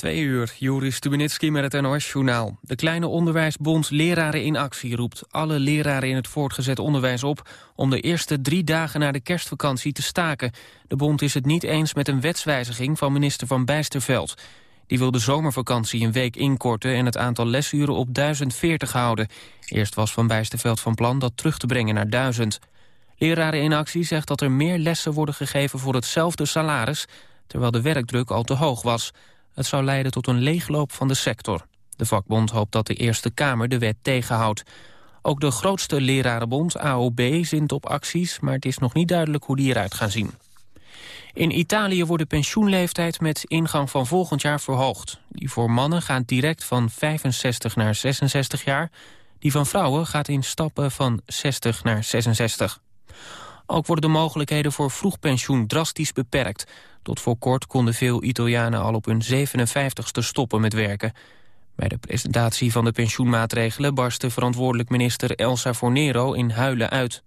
Twee uur, Joris Stubenitski met het NOS-journaal. De kleine onderwijsbond Leraren in Actie roept alle leraren in het voortgezet onderwijs op... om de eerste drie dagen na de kerstvakantie te staken. De bond is het niet eens met een wetswijziging van minister Van Bijsterveld. Die wil de zomervakantie een week inkorten en het aantal lesuren op 1040 houden. Eerst was Van Bijsterveld van plan dat terug te brengen naar 1000. Leraren in Actie zegt dat er meer lessen worden gegeven voor hetzelfde salaris... terwijl de werkdruk al te hoog was... Het zou leiden tot een leegloop van de sector. De vakbond hoopt dat de Eerste Kamer de wet tegenhoudt. Ook de grootste lerarenbond, AOB, zint op acties... maar het is nog niet duidelijk hoe die eruit gaan zien. In Italië wordt de pensioenleeftijd met ingang van volgend jaar verhoogd. Die voor mannen gaat direct van 65 naar 66 jaar. Die van vrouwen gaat in stappen van 60 naar 66. Ook worden de mogelijkheden voor vroegpensioen drastisch beperkt. Tot voor kort konden veel Italianen al op hun 57ste stoppen met werken. Bij de presentatie van de pensioenmaatregelen barstte verantwoordelijk minister Elsa Fornero in huilen uit.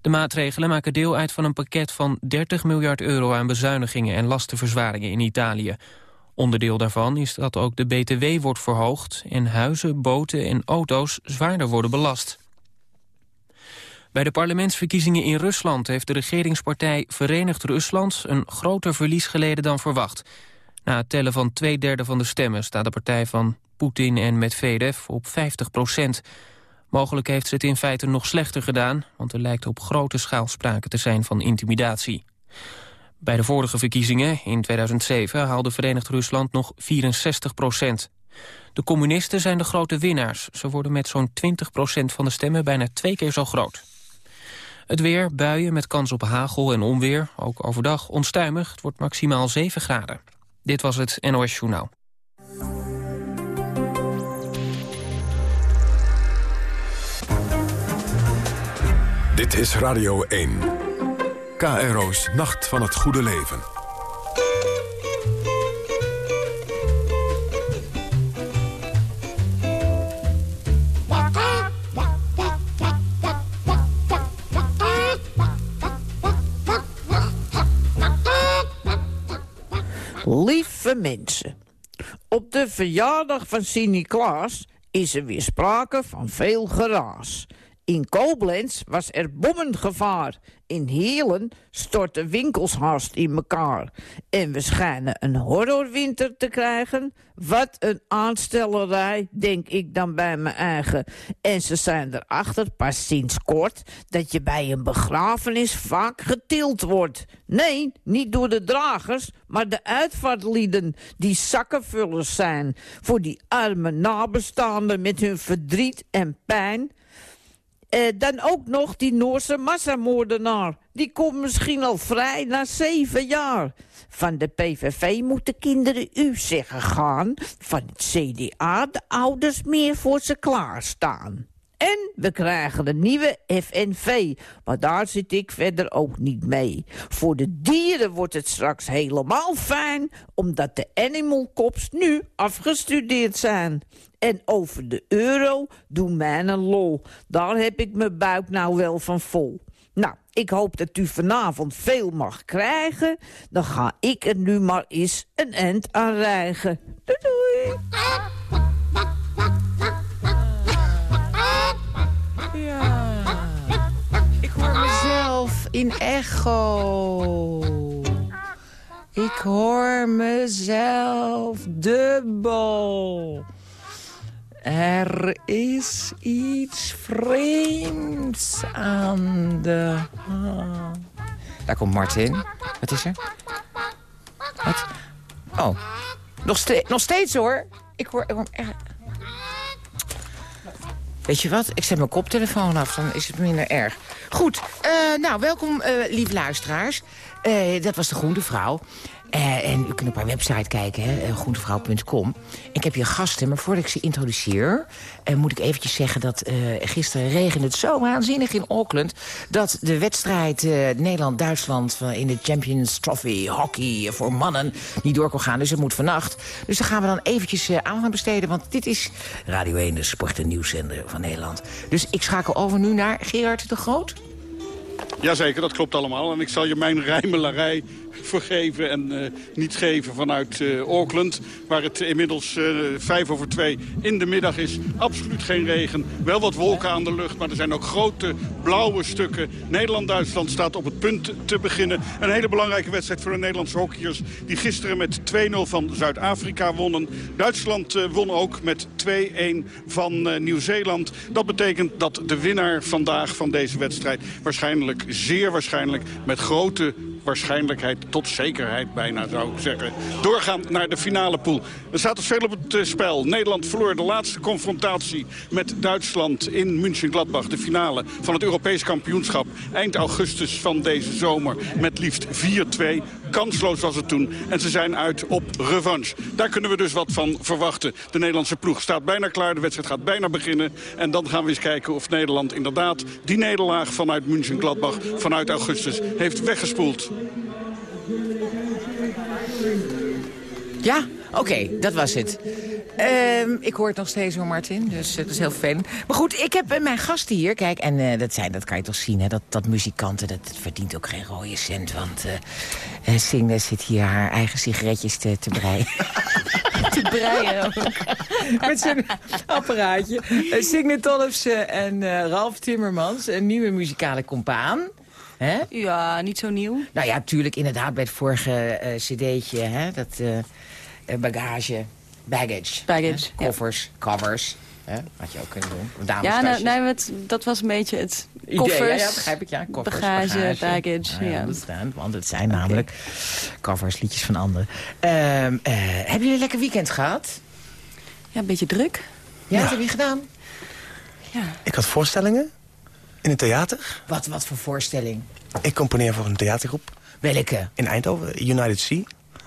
De maatregelen maken deel uit van een pakket van 30 miljard euro aan bezuinigingen en lastenverzwaringen in Italië. Onderdeel daarvan is dat ook de BTW wordt verhoogd en huizen, boten en auto's zwaarder worden belast. Bij de parlementsverkiezingen in Rusland heeft de regeringspartij Verenigd Rusland een groter verlies geleden dan verwacht. Na het tellen van twee derde van de stemmen staat de partij van Poetin en Medvedev op 50 procent. Mogelijk heeft ze het in feite nog slechter gedaan, want er lijkt op grote schaal sprake te zijn van intimidatie. Bij de vorige verkiezingen in 2007 haalde Verenigd Rusland nog 64 procent. De communisten zijn de grote winnaars. Ze worden met zo'n 20 procent van de stemmen bijna twee keer zo groot. Het weer, buien met kans op hagel en onweer. Ook overdag onstuimig. Het wordt maximaal 7 graden. Dit was het NOS Journaal. Dit is Radio 1. KRO's Nacht van het Goede Leven. Lieve mensen, op de verjaardag van Sint-Niklaas is er weer sprake van veel geraas. In Koblenz was er bommengevaar. In Heerlen stortten winkels haast in elkaar. En we schijnen een horrorwinter te krijgen. Wat een aanstellerij, denk ik dan bij mijn eigen. En ze zijn erachter, pas sinds kort... dat je bij een begrafenis vaak getild wordt. Nee, niet door de dragers, maar de uitvaartlieden... die zakkenvullers zijn voor die arme nabestaanden... met hun verdriet en pijn... Eh, dan ook nog die Noorse massamoordenaar. Die komt misschien al vrij na zeven jaar. Van de PVV moeten kinderen u zeggen gaan. Van het CDA de ouders meer voor ze klaarstaan. En we krijgen een nieuwe FNV, maar daar zit ik verder ook niet mee. Voor de dieren wordt het straks helemaal fijn, omdat de animal cops nu afgestudeerd zijn. En over de euro doen mij een lol. Daar heb ik mijn buik nou wel van vol. Nou, ik hoop dat u vanavond veel mag krijgen. Dan ga ik er nu maar eens een end aan rijgen. Doei doei! Ja, ik hoor mezelf in echo. Ik hoor mezelf dubbel. Er is iets vreemds aan de. Daar komt Martin. Wat is er? Wat? Oh, nog, nog steeds hoor. Ik hoor... Weet je wat? Ik zet mijn koptelefoon af, dan is het minder erg. Goed, uh, nou, welkom, uh, lieve luisteraars. Uh, dat was de Groene Vrouw. Uh, en u kunt op haar website kijken, hè, groentevrouw.com. Ik heb hier gasten, maar voordat ik ze introduceer... Uh, moet ik eventjes zeggen dat uh, gisteren regende het zo waanzinnig in Auckland... dat de wedstrijd Nederland-Duitsland in de Champions Trophy hockey voor mannen niet door kon gaan. Dus het moet vannacht. Dus daar gaan we dan eventjes aan gaan besteden. Want dit is Radio 1, de sport- en nieuwszender van Nederland. Dus ik schakel over nu naar Gerard de Groot. Jazeker, dat klopt allemaal. En ik zal je mijn rijmelarij vergeven en niet geven vanuit Auckland. Waar het inmiddels vijf over twee in de middag is. Absoluut geen regen. Wel wat wolken aan de lucht, maar er zijn ook grote blauwe stukken. Nederland-Duitsland staat op het punt te beginnen. Een hele belangrijke wedstrijd voor de Nederlandse hockeyers... die gisteren met 2-0 van Zuid-Afrika wonnen. Duitsland won ook met 2-1 van Nieuw-Zeeland. Dat betekent dat de winnaar vandaag van deze wedstrijd... waarschijnlijk, zeer waarschijnlijk, met grote waarschijnlijkheid tot zekerheid bijna zou ik zeggen. Doorgaan naar de finale pool. Er staat dus veel op het eh, spel. Nederland verloor de laatste confrontatie met Duitsland in München-Gladbach. De finale van het Europees kampioenschap. Eind augustus van deze zomer met liefst 4-2. Kansloos was het toen. En ze zijn uit op revanche. Daar kunnen we dus wat van verwachten. De Nederlandse ploeg staat bijna klaar. De wedstrijd gaat bijna beginnen. En dan gaan we eens kijken of Nederland inderdaad die nederlaag vanuit München-Gladbach... vanuit augustus heeft weggespoeld. Ja, oké, dat was het. Ehm, ik hoor het nog steeds hoor, Martin, dus het is heel fijn. Maar goed, ik heb uh, mijn gasten hier, kijk, en uh, dat, zijn, dat kan je toch zien, hè, dat, dat muzikanten, dat, verdient ook geen rode cent, want uh, Signe zit hier haar eigen sigaretjes te, te breien. te breien ook. Met zijn apparaatje. Signe Tollefsen en Ralf Timmermans, een nieuwe muzikale compaan. Hè? Ja, niet zo nieuw. Nou ja, natuurlijk inderdaad bij het vorige uh, cd'tje, hè, dat uh, bagage, baggage. Baggage, Koffers, covers. Hè? Had je ook kunnen doen. ja, nou, nee, het, dat was een beetje het koffers. Idee, ja, ja, begrijp ik, ja. Koffers, bagage, bagage. baggage. Ja, ja. want het zijn okay. namelijk covers, liedjes van anderen. Uh, hebben jullie een lekker weekend gehad? Ja, een beetje druk. Ja, wat heb je gedaan? Ja. Ik had voorstellingen in het theater. Wat, wat voor voorstelling? Ik componeer voor een theatergroep. Welke? In Eindhoven, United Sea.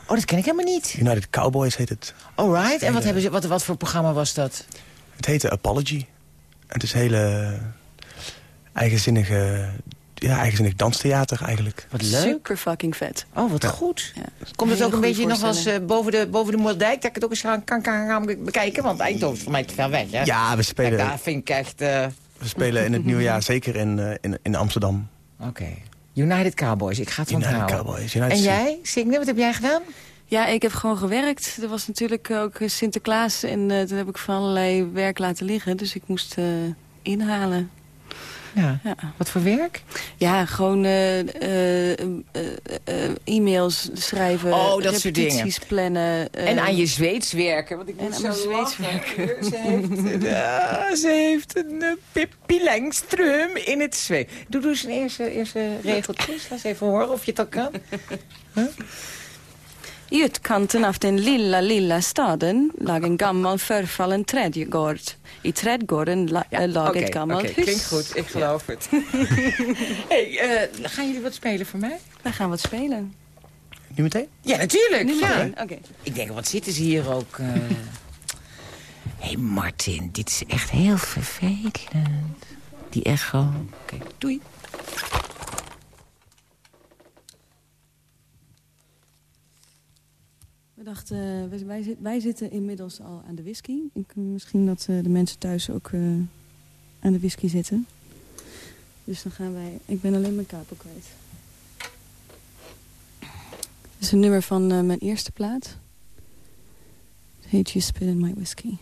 Oh, dat ken ik helemaal niet. United Cowboys heet het. Alright, en wat, hebben ze, wat, wat voor programma was dat? Het heette Apology. Het is hele eigenzinnige, ja, eigenzinnig danstheater eigenlijk. Wat leuk. Super fucking vet. Oh, wat ja. goed. Ja. Komt het ook een beetje nog als uh, boven, de, boven de Moerdijk... dat ik het ook eens kan, kan, kan bekijken? Want Eindhoven is voor mij te ver weg, hè? Ja, we spelen... Kijk, daar vind ik echt... Uh... We spelen in het nieuwe jaar zeker in, uh, in, in Amsterdam. Oké. Okay. United Cowboys, ik ga het United onthouden. Cowboys, United en jij, Signe, wat heb jij gedaan? Ja, ik heb gewoon gewerkt. Er was natuurlijk ook Sinterklaas en uh, toen heb ik van allerlei werk laten liggen. Dus ik moest uh, inhalen. Ja. ja. Wat voor werk? Ja, gewoon uh, e-mails schrijven, oh, dat soort dingen. plannen. en aan je Zweeds werken. Want ik en aan mijn Zweeds werken. Ze heeft, uh, ze heeft een uh, Pippi Langström in het Zweeds. Doe dus een eerste, eerste regeltjes. Laat eens even horen of je het al kan. Huh? I utkanten av den lilla, lilla staden lag en gammal förfallen trädgård. I trädgården la, ja, lag okay, ett gammalt okay, hus. Klinkt goed, ik geloof ja. het. hey, uh, gaan jullie wat spelen voor mij? Wij gaan wat spelen. Nu meteen? Ja, natuurlijk. Nu ja. meteen, oké. Okay. Ik denk, wat zitten ze hier ook... Hé uh... hey Martin, dit is echt heel vervelend. Die echo. Oké, okay, doei. We dachten, wij, wij, wij, zitten inmiddels al aan de whisky. Ik, misschien dat uh, de mensen thuis ook aan de whisky zitten. Dus dan gaan wij... Ik ben alleen mijn kapel kwijt. Dit is een nummer van mijn eerste plaat. Heet You Spit in My Whiskey.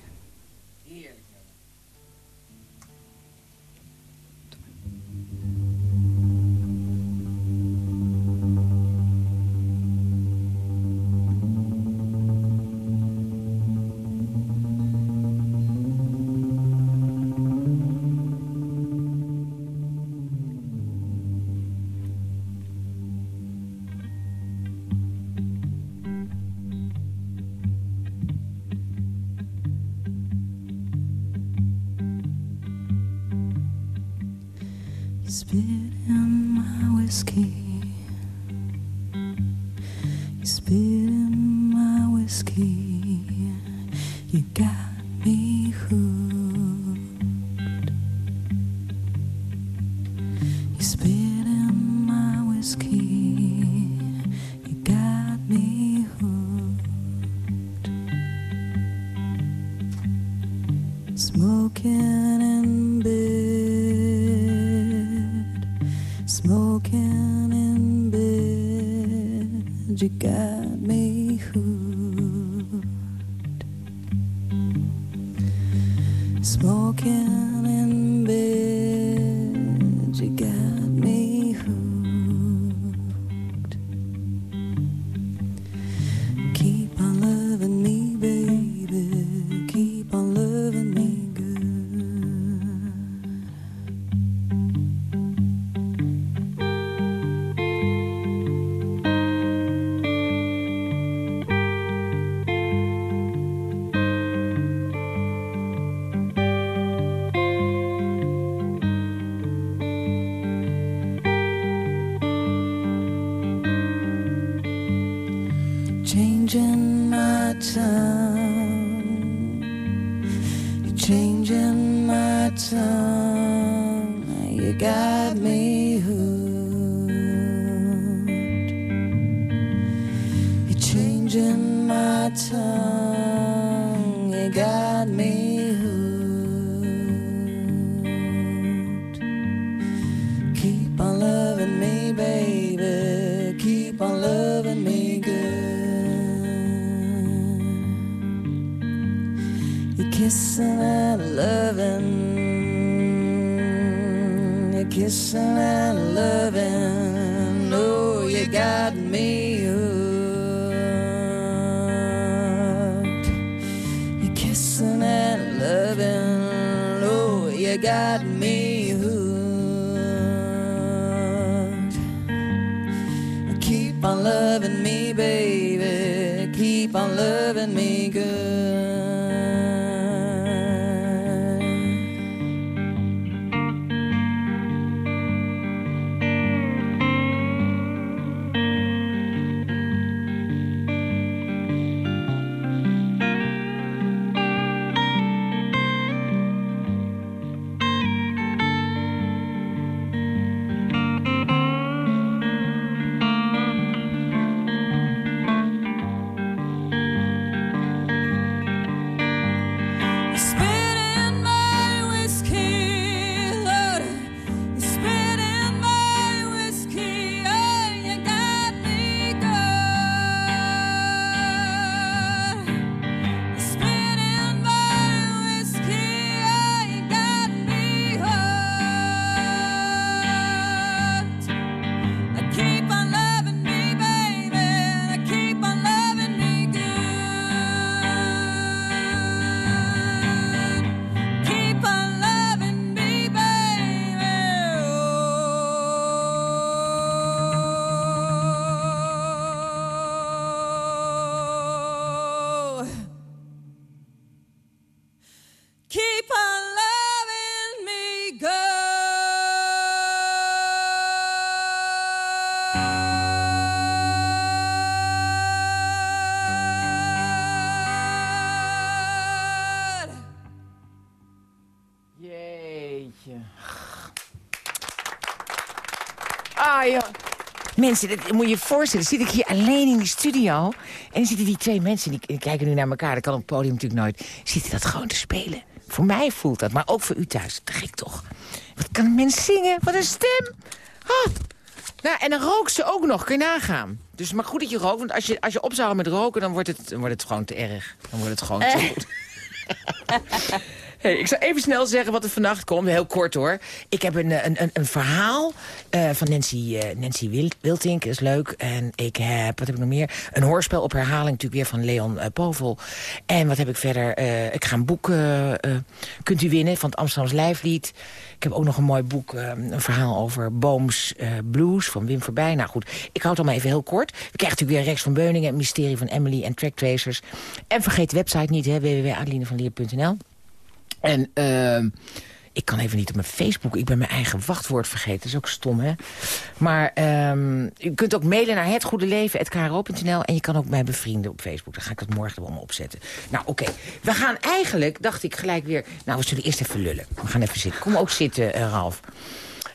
Spit in my whiskey. You spit in my whiskey. You got kissing and loving. You're kissing and loving. Oh, you got me hooked. You're kissing and loving. Oh, you got me Mensen, dat moet je je voorstellen. Zit ik hier alleen in die studio. En zitten die twee mensen, die, die kijken nu naar elkaar. Dat kan op het podium natuurlijk nooit. Zitten dat gewoon te spelen. Voor mij voelt dat, maar ook voor u thuis. Te gek toch? Wat kan een mens zingen? Wat een stem. Ah. Nou, en dan rookt ze ook nog. Kun je nagaan. Dus maar goed dat je rookt. Want als je, als je op zou houden met roken, dan wordt, het, dan wordt het gewoon te erg. Dan wordt het gewoon te goed. Hey, ik zal even snel zeggen wat er vannacht komt. Heel kort hoor. Ik heb een, een, een, een verhaal eh, van Nancy, eh, Nancy Wil- Wiltink. is leuk. En ik heb, wat heb ik nog meer? Een hoorspel op herhaling natuurlijk weer van Leon eh, Povel. En wat heb ik verder? Eh, ik ga een boek, eh, eh, kunt u winnen, van het Amsterdams Lijflied. Ik heb ook nog een mooi boek, eh, een verhaal over Booms eh, Blues van Wim Verbij. Nou goed, ik houd het allemaal even heel kort. We krijgen natuurlijk weer Rex van Beuningen, het mysterie van Emily en Tracktracers. En vergeet de website niet, hè, www.adelinevanlier.nl. En ehm, ik kan even niet op mijn Facebook. Ik ben mijn eigen wachtwoord vergeten. Dat is ook stom, hè? Maar ehm, je kunt ook mailen naar hetgoedeleven.kro.nl. En je kan ook mij bevrienden op Facebook. Dan ga ik dat morgen allemaal opzetten. Nou, oké. We gaan eigenlijk, dacht ik gelijk weer... Nou, we zullen eerst even lullen. We gaan even zitten. Kom ook zitten, eh, Ralf.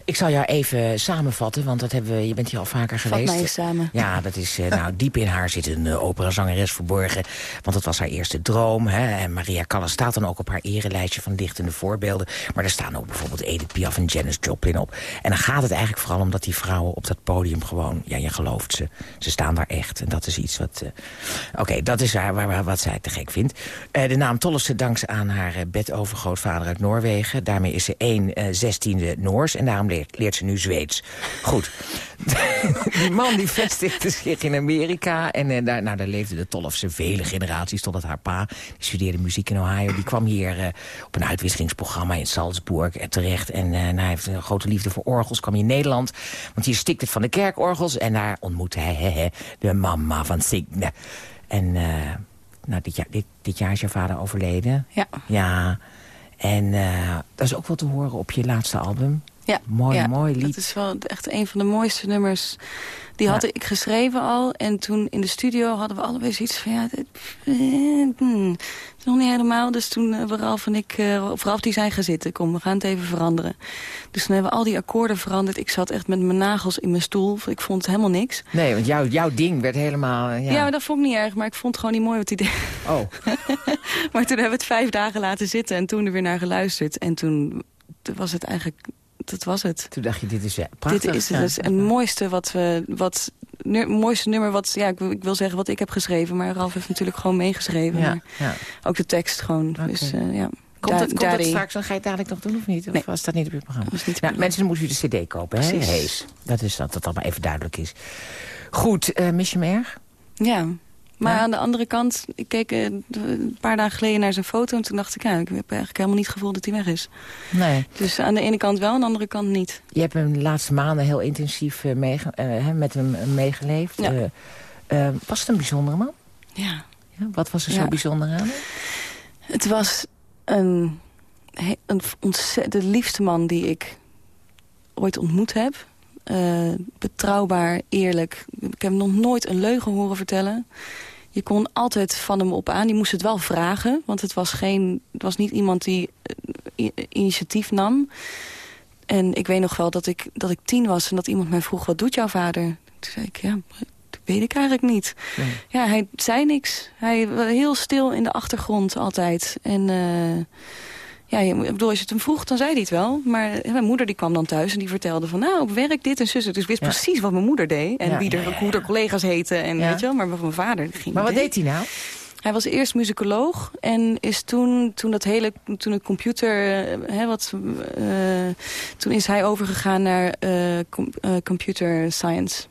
Ik zal jou even samenvatten, want dat hebben we, je bent hier al vaker Vat geweest. mij eens samen. Ja, dat is, eh, nou, diep in haar zit een uh, operazangeres verborgen. Want het was haar eerste droom. Hè? En Maria Callas staat dan ook op haar erelijstje van lichtende voorbeelden. Maar er staan ook bijvoorbeeld Edith Piaf en Janis Joplin op. En dan gaat het eigenlijk vooral om dat die vrouwen op dat podium gewoon... Ja, je gelooft ze. Ze staan daar echt. En dat is iets wat... Uh, Oké, dat is waar, waar, wat zij te gek vindt. Uh, de naam Tollefse dankt aan haar bedovergrootvader uit Noorwegen. Daarmee is ze 1 zestiende Noors. En daarom leert, leert ze nu Zweeds. Goed. die man die vestigde zich in Amerika. En uh, daar, nou, daar leefde de Tollefse vele generaties totdat haar pa... die studeerde muziek in Ohio. Die kwam hier uh, op een uitwisselingsprogramma in Salzburg uh, terecht. En nou, hij heeft een grote liefde voor orgels. Kwam in Nederland. Want hier stikt het van de kerkorgels. En daar ontmoette hij he, he, de mama van Signe. En nou, dit, jaar, dit, dit jaar is je vader overleden. Ja. Ja. En dat is ook wel te horen op je laatste album. Ja, mooi, ja, mooi lied. Dat is wel echt een van de mooiste nummers. Die had ja. ik geschreven al. En toen in de studio hadden we allebei zoiets van... Ja, dit, is nog niet helemaal. Dus toen hebben Ralf en ik... Uh, of Ralf die zijn gaan zitten. Kom, we gaan het even veranderen. Dus toen hebben we al die akkoorden veranderd. Ik zat echt met mijn nagels in mijn stoel. Ik vond het helemaal niks. Nee, want jouw, jouw ding werd helemaal... Ja. ja, maar dat vond ik niet erg. Maar ik vond het gewoon niet mooi wat hij deed. Oh. maar toen hebben we het vijf dagen laten zitten. En toen er weer naar geluisterd. En toen was het eigenlijk dat was het. Toen dacht je, dit is ja, prachtig. Dit is het, dus het mooiste wat we... Wat, nu, mooiste nummer wat... Ja, ik, ik, wil zeggen wat ik heb geschreven. Maar Ralf heeft natuurlijk gewoon meegeschreven. Ja, ja. Ook de tekst gewoon. Okay. Dus, uh, ja. Komt, het, komt het straks, dan ga je het dadelijk nog doen of niet? Of nee. was dat niet op je programma? Dat niet nou, mensen, dan moet u de cd kopen, hè? Hees. Dat is dat dat allemaal even duidelijk is. Goed, uh, mis je hem erg? Ja, maar Ja? aan de andere kant, ik keek eh, een paar dagen geleden naar zijn foto... en toen dacht ik, ja, ik heb eigenlijk helemaal niet het gevoel dat hij weg is. Nee. Dus aan de ene kant wel, aan de andere kant niet. Je hebt hem de laatste maanden heel intensief uh, meege uh, met hem meegeleefd. Ja. Uh, was het een bijzondere man? Ja. ja wat was er zo bijzonder aan hem? Het was een, een ontzettend de liefste man die ik ooit ontmoet heb. Eh, betrouwbaar, eerlijk. Ik heb hem nog nooit een leugen horen vertellen. Je kon altijd van hem op aan. Die moest het wel vragen, want het was, geen, het was niet iemand die eh, initiatief nam. En ik weet nog wel dat ik, dat ik tien was en dat iemand mij vroeg... wat doet jouw vader? Toen zei ik, ja, dat weet ik eigenlijk niet. Nee. Ja, hij zei niks. Hij was heel stil in de achtergrond altijd. En eh, ja, ik bedoel, als je het hem vroeg, dan zei hij het wel. Maar mijn moeder die kwam dan thuis en die vertelde van... nou, op werk dit en zussen. Dus ik wist Ja. precies wat mijn moeder deed. En Ja. wie er, hoe er collega's heten. En weet je wel, maar van mijn vader ging Maar wat deed hij nou? Hij was eerst muzikoloog en is toen, toen dat hele, toen het computer, eh, hè, wat, eh, toen is hij overgegaan naar eh, com- eh, computer science.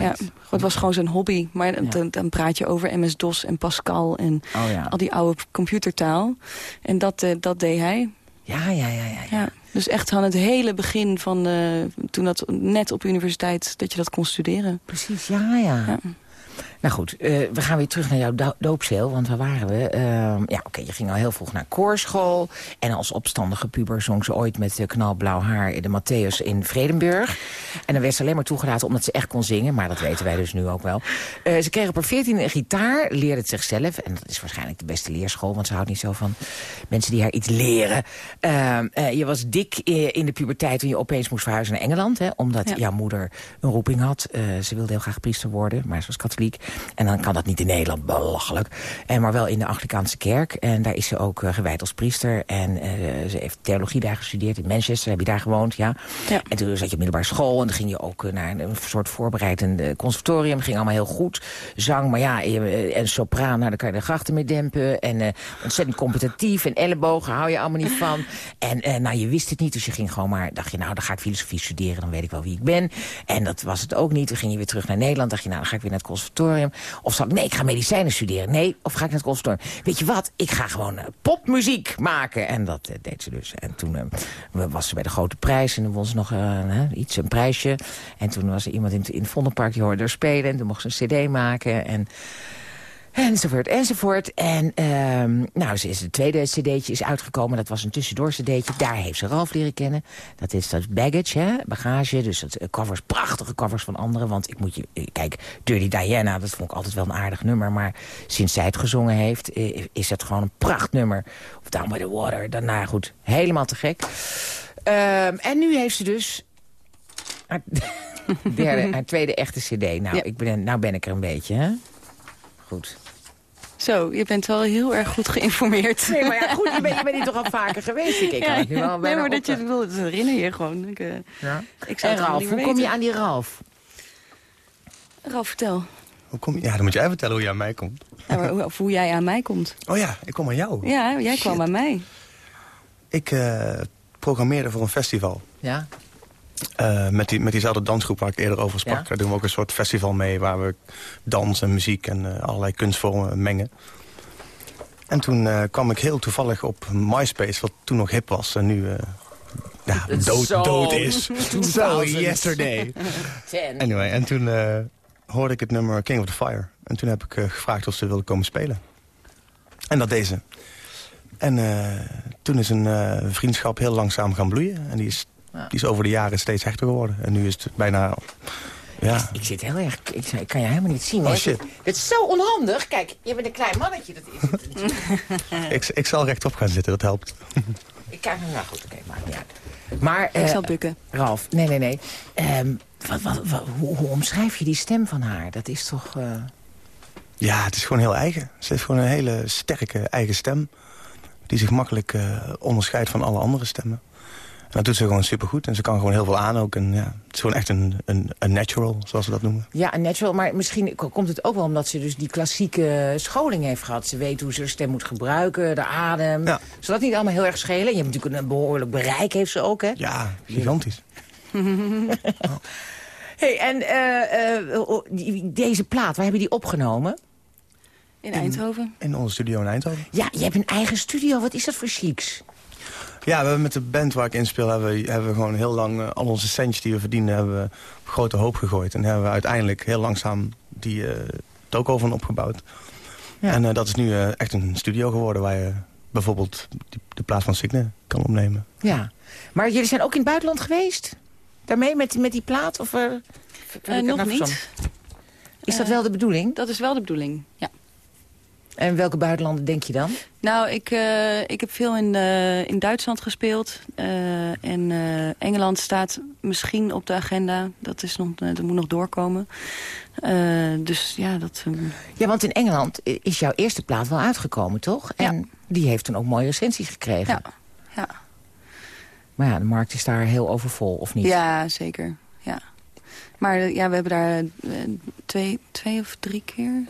Ja, het was gewoon zijn hobby. Maar dan, Ja. dan, dan praat je over MS-DOS en Pascal en Oh ja. al die oude computertaal. En dat, eh, dat deed hij. Ja, ja, ja, ja. ja. Ja. Dus echt aan het hele begin van, eh, toen dat net op universiteit, dat je dat kon studeren. Precies, ja, ja. Nou goed, eh, we gaan weer terug naar jouw do doopcel, want waar waren we? Ehm, ja, oké, je ging al heel vroeg naar koorschool. En als opstandige puber zong ze ooit met eh, knalblauw haar de Matthäus in Vredenburg. En dan werd ze alleen maar toegelaten omdat ze echt kon zingen. Maar dat weten wij dus nu ook wel. Eh, ze kreeg op haar 14 een gitaar, leerde het zichzelf. En dat is waarschijnlijk de beste leerschool, want ze houdt niet zo van mensen die haar iets leren. Ehm, eh, je was dik in de puberteit toen je opeens moest verhuizen naar Engeland. Hè, omdat Ja. jouw moeder een roeping had. Ze wilde heel graag priester worden, maar ze was katholiek. En dan kan dat niet in Nederland, belachelijk. En maar wel in de Anglikaanse kerk. En daar is ze ook eh, gewijd als priester. En eh, ze heeft theologie daar gestudeerd in Manchester. Heb je daar gewoond, ja. Ja. En toen zat je op middelbare school. En dan ging je ook eh, naar een, soort voorbereidende conservatorium. ging allemaal heel goed. Zang, maar ja, eh, en sopraan, nou, daar kan je de grachten mee dempen. En eh, ontzettend competitief. En ellebogen hou je allemaal niet van. En eh, nou, je wist het niet, dus je ging gewoon maar... dacht je, nou, dan ga ik filosofie studeren, dan weet ik wel wie ik ben. En dat was het ook niet. Toen ging je weer terug naar Nederland. dacht je, nou, dan ga ik weer naar het conservatorium. Of zal nee, ik ga medicijnen studeren. Nee, of ga ik naar het conservatorium. Weet je wat, ik ga gewoon eh, popmuziek maken. En dat eh, deed ze dus. En toen eh, was ze bij de Grote Prijs. En dan won ze nog iets, een prijsje. En toen was er iemand in, het- in het Vondelpark die hoorde haar spelen. En toen mocht ze een cd maken. En Enzovoort, enzovoort. En ehm, nou, ze is het tweede cd'tje is uitgekomen. Dat was een tussendoor cd'tje. Daar heeft ze Ralf leren kennen. Dat is dat baggage, hè? bagage. Dus dat eh, covers, prachtige covers van anderen. Want ik moet je... eh, Kijk, Dirty Diana, dat vond ik altijd wel een aardig nummer. Maar sinds zij het gezongen heeft, eh, is het gewoon een prachtnummer. Of Down by the Water. Daarna goed, helemaal te gek. Ehm, en nu heeft ze dus... Haar, derde, haar tweede echte cd. Nou, Ja. ik ben, nou ben ik er een beetje, hè? Goed. Zo, je bent wel heel erg goed geïnformeerd. Nee, maar ja, goed, je bent, je bent hier toch al vaker geweest. Ik, ik kan het nu wel nee, maar dat je het wil, dat herinner je gewoon. Ik, eh, Ja. ik zou En het Ralf, hoe kom je aan die Ralf? Ralf, vertel. Hoe kom je? Ja, dan moet jij vertellen hoe je aan mij komt. Ja, maar hoe- of hoe jij aan mij komt. Oh ja, ik kom aan jou. Ja, jij kwam aan mij. Ik eh, programmeerde voor een festival. Ja? Eh, met, die, met diezelfde dansgroep waar ik eerder over sprak. Ja. Daar doen we ook een soort festival mee... waar we dans en muziek en eh, allerlei kunstvormen mengen. En toen eh, kwam ik heel toevallig op MySpace... wat toen nog hip was en nu ja, is dood, zo dood is. 2000. so yesterday. Ten. Anyway, en toen hoorde ik het nummer King of the Fire. En toen heb ik gevraagd of ze wilden komen spelen. En dat deed ze. En toen is een vriendschap heel langzaam gaan bloeien. En die is. Die is over de jaren steeds hechter geworden. En nu is het bijna... Ja, Ik zit heel erg... Ik, ik kan je helemaal niet zien. Oh, hè. shit. Het is zo onhandig. Kijk, je bent een klein mannetje. Dat is het ik, ik zal rechtop gaan zitten, dat helpt. Ik kijk... Nou goed, oké, maakt niet uit. Maar, Ik eh, zal bukken. Ralf, nee, nee, nee. Ehm, wat, wat, wat- hoe, hoe omschrijf je die stem van haar? Dat is toch... eh, Ja, het is gewoon heel eigen. Ze heeft gewoon een hele sterke eigen stem. Die zich makkelijk eh, onderscheidt van alle andere stemmen. En dat doet ze gewoon supergoed. En ze kan gewoon heel veel aan ook. En ja, het is gewoon echt een, een, een natural, zoals ze dat noemen. Ja, een natural, maar misschien ko- komt het ook wel omdat ze dus die klassieke scholing heeft gehad. Ze weet hoe ze haar stem moet gebruiken, de adem. Ja. Zal dat niet allemaal heel erg schelen? Je hebt natuurlijk een behoorlijk bereik, heeft ze ook, hè? Ja, gigantisch. Hey, en eh, eh, oh, die- deze plaat, waar hebben die opgenomen? In Eindhoven. In onze studio in Eindhoven. Ja, je hebt een eigen studio. Wat is dat voor chics? Ja, we hebben met de band waar ik in speel... hebben we, hebben we gewoon heel lang eh, al onze centjes die we verdienen... hebben we op grote hoop gegooid. En hebben we uiteindelijk heel langzaam die eh toko van opgebouwd. Ja. En eh, dat is nu eh, echt een studio geworden... waar je bijvoorbeeld die- de plaats van Signe kan opnemen. Ja. Maar jullie zijn ook in het buitenland geweest? Daarmee, met, met die plaat? Of, nog nou niet. Is dat wel de bedoeling? Dat is wel de bedoeling, ja. En welke buitenlanden denk je dan? Nou, ik, eh, ik heb veel in, eh, in Duitsland gespeeld. eh, en Engeland staat misschien op de agenda. Dat, is nog, dat moet nog doorkomen. Dus ja, dat... Ja, want in Engeland is jouw eerste plaat wel uitgekomen, toch? Ja. En die heeft toen ook mooie recensies gekregen. ja, ja. Maar ja, de markt is daar heel overvol, of niet? ja, zeker. Ja. Maar ja, we hebben daar twee, twee of drie keer...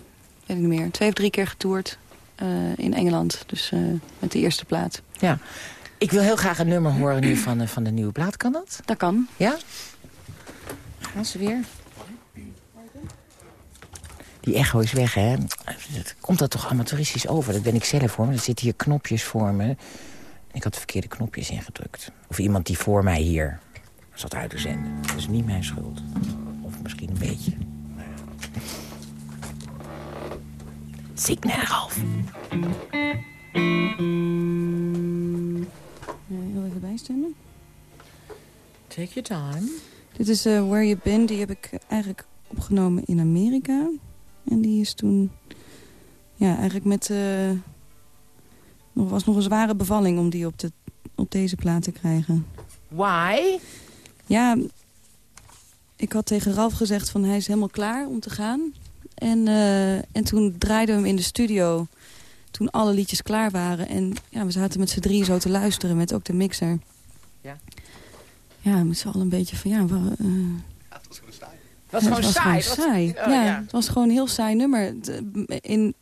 weet ik niet meer. Twee of drie keer getoerd eh, in Engeland. Dus eh, met de eerste plaat. Ja. Ik wil heel graag een nummer horen nu van, eh, van de nieuwe plaat. Kan dat? Dat kan. Ja? Gaan ze weer? Die echo is weg, hè? Komt dat toch amateuristisch over? Dat ben ik zelf, hoor. Maar er zitten hier knopjes voor me. Ik had de verkeerde knopjes ingedrukt. Of iemand die voor mij hier zat uit te zenden. Dat is niet mijn schuld. Of misschien een beetje. Ziek naar Ralf. heel even bijstemmen. Take your time. Dit is eh, Where You Been. Die heb ik eh, eigenlijk opgenomen in Amerika. En die is toen... Ja, eigenlijk met... eh nog, was nog een zware bevalling om die op, de, op deze plaat te krijgen. Why? Ja, ik had tegen Ralf gezegd van hij is helemaal klaar om te gaan. En, eh, en toen draaiden we hem in de studio. Toen alle liedjes klaar waren. En ja, we zaten met z'n drieën zo te luisteren met ook de mixer. Ja. Ja, met z'n allen een beetje van ja... eh, Het was ja, gewoon het was saai. gewoon Het was- saai. Oh, ja, ja. het was gewoon een heel saai nummer. In,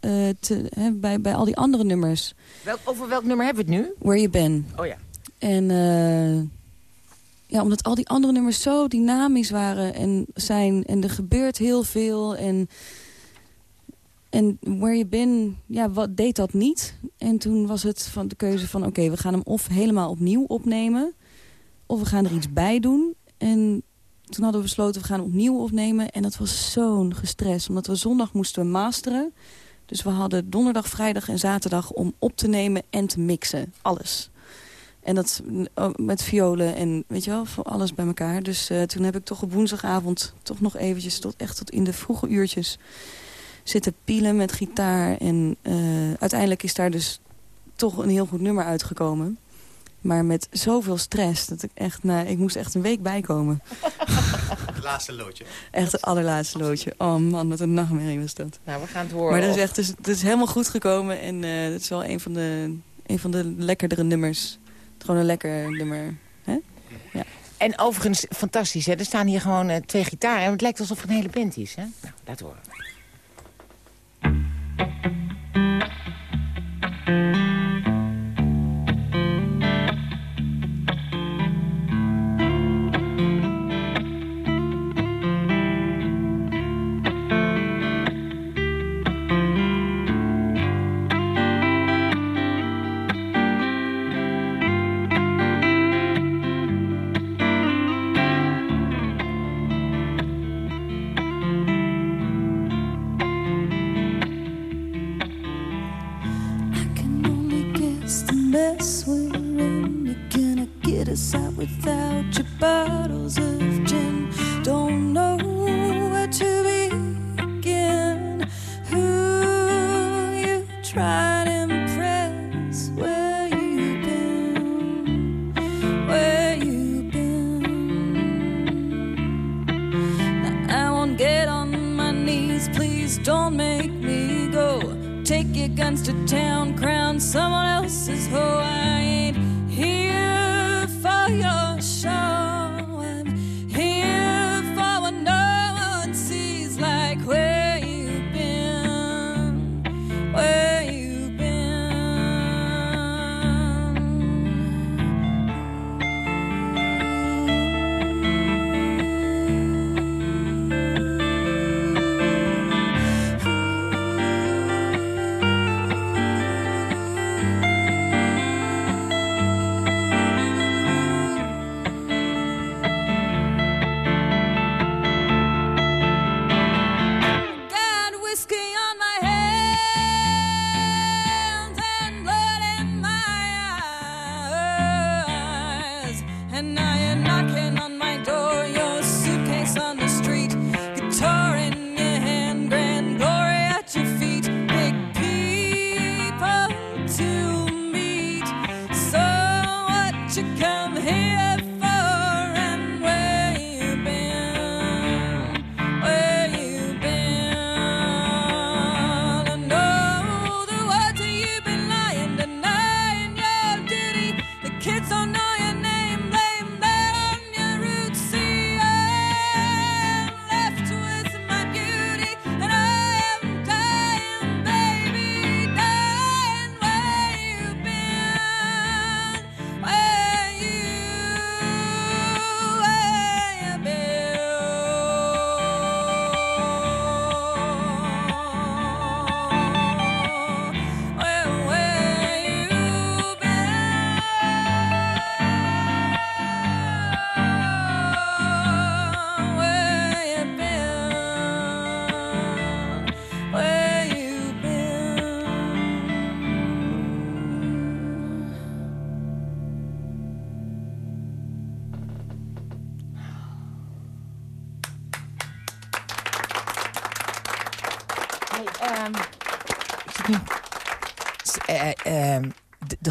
eh, te, hè, bij, bij al die andere nummers. Welk, over welk nummer hebben we het nu? Where You Been. Oh ja. En eh, ja, omdat al die andere nummers zo dynamisch waren en zijn. En er gebeurt heel veel. En, en Where You Been, ja, wat deed dat niet? En toen was het van de keuze van... oké, we gaan hem of helemaal opnieuw opnemen... of we gaan er iets bij doen. En toen hadden we besloten, we gaan opnieuw opnemen. En dat was zo'n gestres, omdat we zondag moesten masteren. Dus we hadden donderdag, vrijdag en zaterdag om op te nemen en te mixen. Alles. En dat oh, met violen en weet je wel, voor alles bij elkaar. Dus uh, toen heb ik toch op woensdagavond toch nog eventjes tot echt tot in de vroege uurtjes zitten pielen met gitaar. En uh, uiteindelijk is daar dus toch een heel goed nummer uitgekomen. Maar met zoveel stress dat ik echt, nou, ik moest echt een week bijkomen. Het laatste loodje. Echt het allerlaatste loodje. Oh man, wat een nachtmerrie was dat. Nou, we gaan het horen. Maar dat is echt, het is, is helemaal goed gekomen. En uh, het is wel een van de, een van de lekkerdere nummers. Gewoon een lekker nummer. Hè? Ja. En overigens, fantastisch hè. Er staan hier gewoon uh, twee gitaren. En het lijkt alsof het een hele band is hè. Nou, laten horen.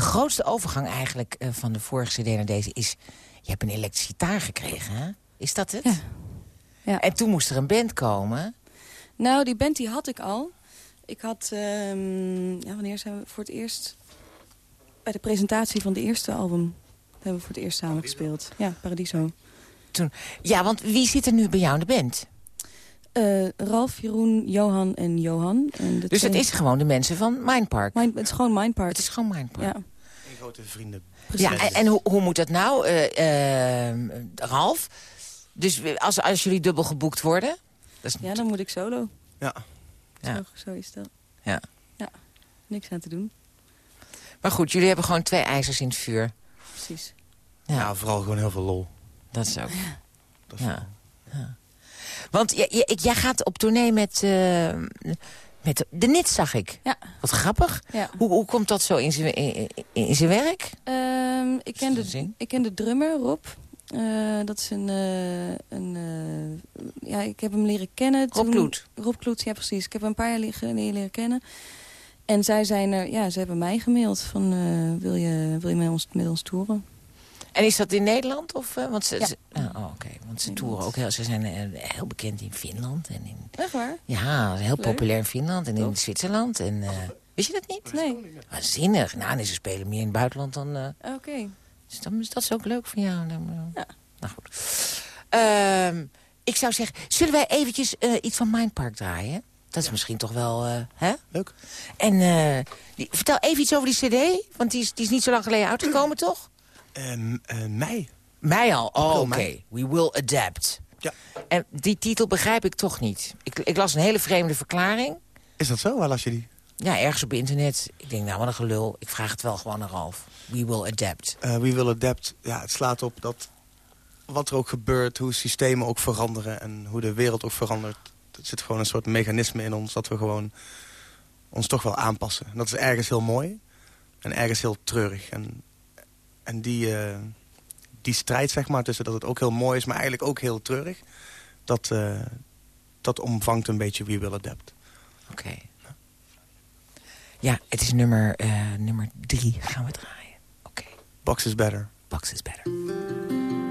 Grootste overgang eigenlijk uh, van de vorige cd naar deze is... je hebt een elektrische gitaar gekregen, hè? Is dat het? Ja. ja. En toen moest er een band komen. Nou, die band die had ik al. Ik had... Um, ja, wanneer zijn we voor het eerst... Bij de presentatie van de eerste album... hebben we voor het eerst samen gespeeld. Ja, Paradiso. Toen, ja, want wie zit er nu bij jou in de band? Uh, Ralf, Jeroen, Johan en Johan. En de dus het is gewoon de mensen van Mindpark? Mind, het is gewoon Mindpark. Het is gewoon Mindpark. Ja grote vrienden. Ja, en, en hoe, hoe, moet dat nou, uh, uh, Ralf? Dus als, als jullie dubbel geboekt worden? Dat is ja, dan moet ik solo. Ja. ja. Zo, zo is dat. Ja. Ja, niks aan te doen. Maar goed, jullie hebben gewoon twee ijzers in het vuur. Precies. Ja, vooral gewoon heel veel lol. Dat is ook. Dat is ja. Want jij gaat op tournee met, eh, met de Nits, zag ik. Ja. Wat grappig. Ja. Hoe, hoe komt dat zo in zijn in, in- zijn werk? Ehm, ik, ken de, ik ken de drummer, Rob. Eh, dat is een... eh, een ja, ik heb hem leren kennen. Rob toen- Kloet. Rob Kloet, ja precies. Ik heb hem een paar jaar geleden leren kennen. En zij zijn er... Ja, ze hebben mij gemaild van... wil, je, wil je met ons, met ons toeren? En is dat in Nederland? Of, eh, want ze, Ja. ze- ah, oh, oké. Want ze toeren ook heel, ze zijn eh, heel bekend in Finland. En in, Echt waar? ja, heel Leuk. populair in Finland en in. Zwitserland. En, eh, wist je dat niet? Nee. Waanzinnig. Nou, nee, ze spelen meer in het buitenland dan... Oké. dus dan dat is ook leuk van jou. Dan, Ja. Nou goed. Ehm, ik zou zeggen, zullen wij eventjes iets van Mindpark draaien? Dat is misschien toch wel, hè? Leuk. En die- vertel even iets over die cd, want die is, die is niet zo lang geleden uitgekomen, toch? Eh, mei. Mij al? Oh, oké. mei. We will adapt. Ja. En die titel begrijp ik toch niet. Ik, ik las een hele vreemde verklaring. Is dat zo? Waar las je die? Ja, ergens op internet. Ik denk, nou, wat een gelul. Ik vraag het wel gewoon aan Ralf. We will adapt. Eh, We Will Adapt, ja, het slaat op dat wat er ook gebeurt, hoe systemen ook veranderen en hoe de wereld ook verandert. Er zit gewoon een soort mechanisme in ons dat we gewoon ons toch wel aanpassen. En dat is ergens heel mooi en ergens heel treurig. En, en die, eh, die strijd zeg maar tussen dat het ook heel mooi is, maar eigenlijk ook heel treurig, dat, eh, dat omvangt een beetje We Will Adapt. Oké. Ja, het is nummer, eh, nummer drie. Gaan we draaien. Oké. Box is better. Box is better.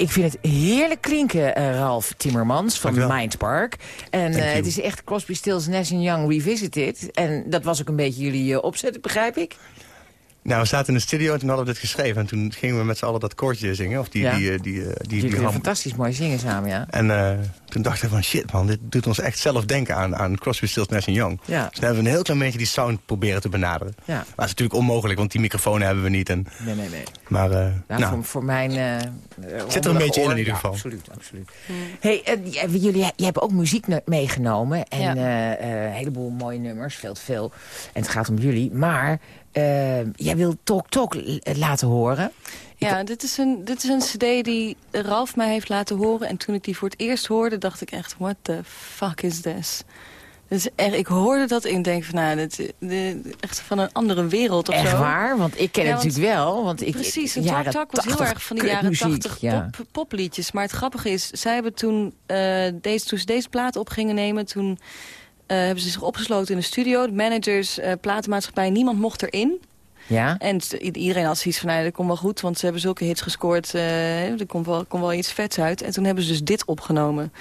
Ik vind het heerlijk klinken, eh, Ralf Timmermans van Dankjewel. Mind Park. En eh, het is echt Crosby, Stills, Nash Young Revisited. En dat was ook een beetje jullie eh, opzet, begrijp ik? Nou, we zaten in de studio en toen hadden we dit geschreven. En toen gingen we met z'n allen dat koortje zingen. Of die, Ja. die, eh, die, eh, die, die, ham- fantastisch mooi zingen samen, ja. En eh, toen dachten we van shit man, dit doet ons echt zelf denken aan, aan Crosby, Stills, Nash Young. Ja. Dus dan hebben we een heel klein beetje die sound proberen te benaderen. Ja. Maar dat is natuurlijk onmogelijk, want die microfoon hebben we niet. En, Nee, nee, nee. maar eh, Nou, nou, voor, voor mijn... Zit er een beetje in in ieder ja, geval. absoluut, absoluut. Hey, eh, j- jullie jij hebt ook muziek meegenomen. En Ja. eh, eh, een heleboel mooie nummers, veel te veel. En het gaat om jullie. Maar jij wil Talk Talk laten horen. Ja, dit is, een, dit is een cd die Ralf mij heeft laten horen. En toen ik die voor het eerst hoorde, dacht ik echt... What the fuck is this? Dus echt, ik hoorde dat en ik denk van, nou, dit, dit- echt van een andere wereld of Echt zo. waar? Want ik ken Ja, het natuurlijk wel. Want ik, Precies, en jaren Talk Talk was heel 80 erg van die jaren 80 ja. pop, popliedjes. Maar het grappige is, zij hebben toen, eh, deze, toen ze deze plaat op gingen nemen... toen eh, hebben ze zich opgesloten in de studio. De managers, eh, platenmaatschappij, niemand mocht erin. Ja? En iedereen had zoiets van, nou, dat komt wel goed... want ze hebben zulke hits gescoord, eh, er komt wel, komt wel iets vets uit. En toen hebben ze dus dit opgenomen.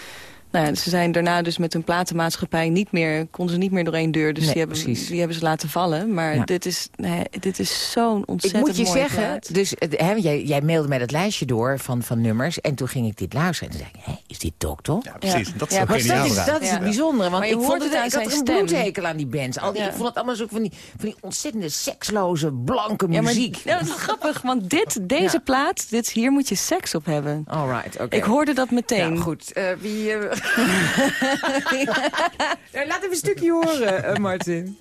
Nou ja, ze zijn daarna dus met hun platenmaatschappij niet meer... konden ze niet meer door één deur, dus Nee, die, hebben, precies. die hebben ze laten vallen. Maar Ja. dit is, nee, dit is zo'n Ik ontzettend moet je mooie zeggen, plaat. dus, hè, jij, jij mailde mij dat lijstje door van, van nummers. En toen ging ik dit luisteren. En toen zei ik, hé, is dit Talk Talk? ja, precies. Ja. Dat is Ja, dat is, eraan. dat is Ja. het bijzondere. Want ik, vond het ik had zijn een bloedhekel aan die bands. Al die, Ja. Ik vond het allemaal zo van die, van die ontzettende seksloze, blanke Ja, maar muziek. ja, dat is grappig, want dit, deze Ja. plaat, dit, hier moet je seks op hebben. Alright, oké. Ik hoorde dat meteen. Nou, goed. eh, wie, eh, Laat even een stukje horen, eh, Martin.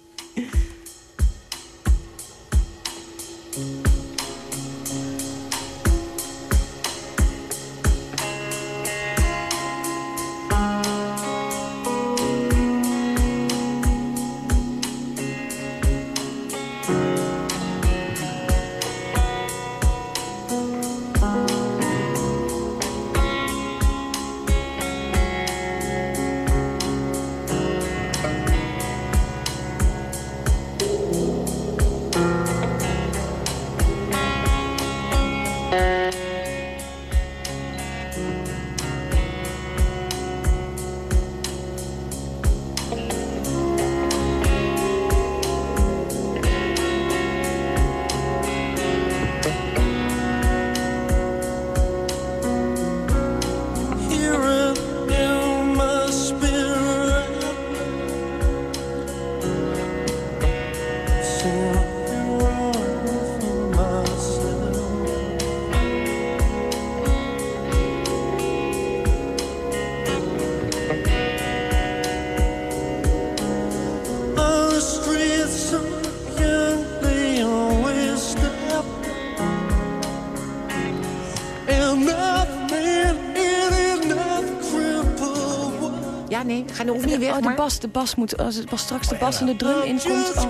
Ja, nee, ga hoeft niet weg, Oh, de bas, de bas moet, als, het- als straks de bas en de drum inkomt. Just Oh.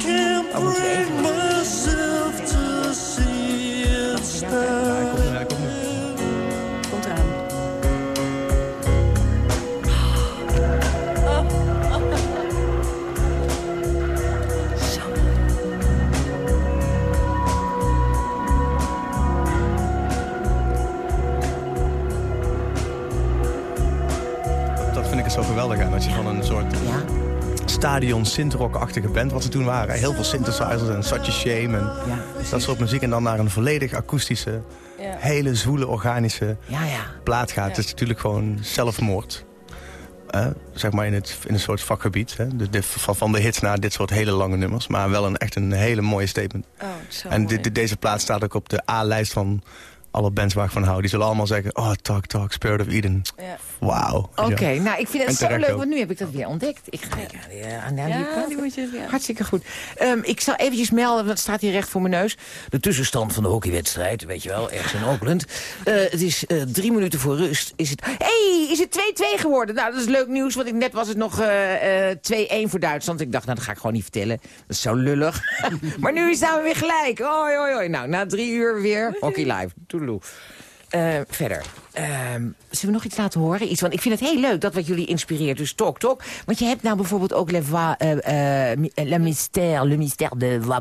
Oh, moeten we even geweldig aan. Dat je van een soort Ja, stadion synthrock-achtige band, wat ze toen waren. Heel veel synthesizers en Such a Shame en ja, dat soort muziek. En dan naar een volledig akoestische, Ja. hele zwoele, organische ja, ja. plaat gaat. Ja. Het is natuurlijk gewoon zelfmoord. Eh, zeg maar in, het, in een soort vakgebied. Hè? Dus dit- van, van de hits naar dit soort hele lange nummers. Maar wel een, echt een hele mooie statement. Oh, zo en mooi. deze plaat staat ook op de A-lijst van alle bands waar ik van hou. Die zullen allemaal zeggen, oh, Talk Talk, Spirit of Eden. Ja. Wauw. Oké, nou, ik vind het zo leuk, ook. want nu heb ik dat weer ontdekt. Ik ga aan Ja, plaat. die moet je... Ja. Hartstikke goed. Ehm, ik zal eventjes melden, want het staat hier recht voor mijn neus. De tussenstand van de hockeywedstrijd, weet je wel, ergens in Auckland. Eh, het is eh, drie minuten voor rust. Is het... hey, is het 2-2 geworden? Nou, dat is leuk nieuws, want ik, net was het nog eh, eh, 2-1 voor Duitsland. Ik dacht, nou, dat ga ik gewoon niet vertellen. Dat is zo lullig. maar nu staan we weer gelijk. Hoi, hoi, hoi. Nou, na drie uur weer Hockey Live. Toedeloe. Eh, verder. Ehm, zullen we nog iets laten horen? Iets, want ik vind het heel leuk dat wat jullie inspireert. Dus talk, talk. Want je hebt nou bijvoorbeeld ook Le, Voix, eh, eh, mi- Le Mystère, Le Mystère de Voix.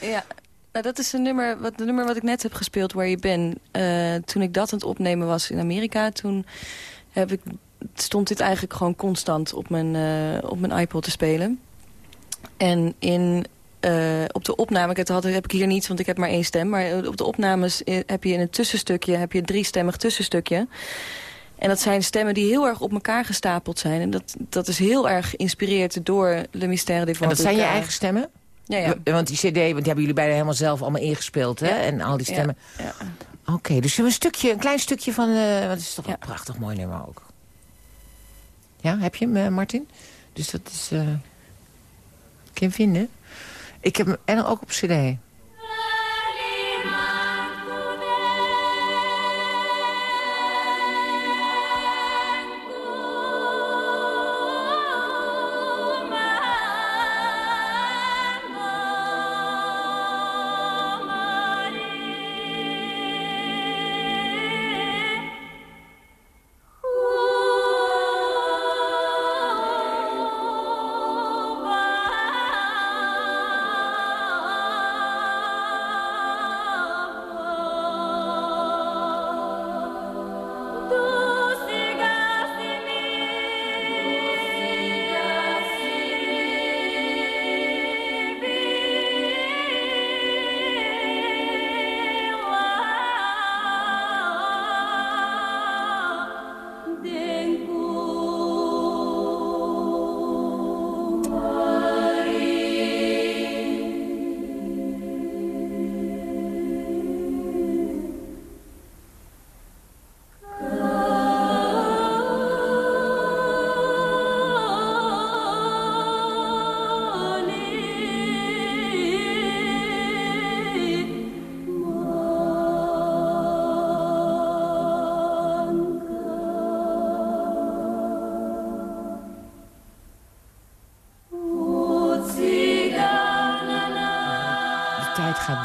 Ja. Nou, dat is een nummer wat, de nummer wat ik net heb gespeeld, Where You Been. Eh, toen ik dat aan het opnemen was in Amerika, toen heb ik, stond dit eigenlijk gewoon constant op mijn, eh, op mijn iPod te spelen. En in, eh, op de opname, ik had, heb ik hier niet, want ik heb maar één stem. Maar op de opnames eh, heb je in een tussenstukje, heb je een driestemmig tussenstukje. En dat zijn stemmen die heel erg op elkaar gestapeld zijn. En dat, dat is heel erg geïnspireerd door Le Mystère des En dat zijn je eigen stemmen? Ja, ja. Want die cd, want die hebben jullie beiden helemaal zelf allemaal ingespeeld, hè? Ja. En al die stemmen. Ja, ja. Oké, dus een stukje, een klein stukje van... eh het is toch een prachtig mooi nummer ook. Ja, heb je hem, eh, Martin? Dus dat is... eh kun je hem vinden? Ik heb hem en ook op cd.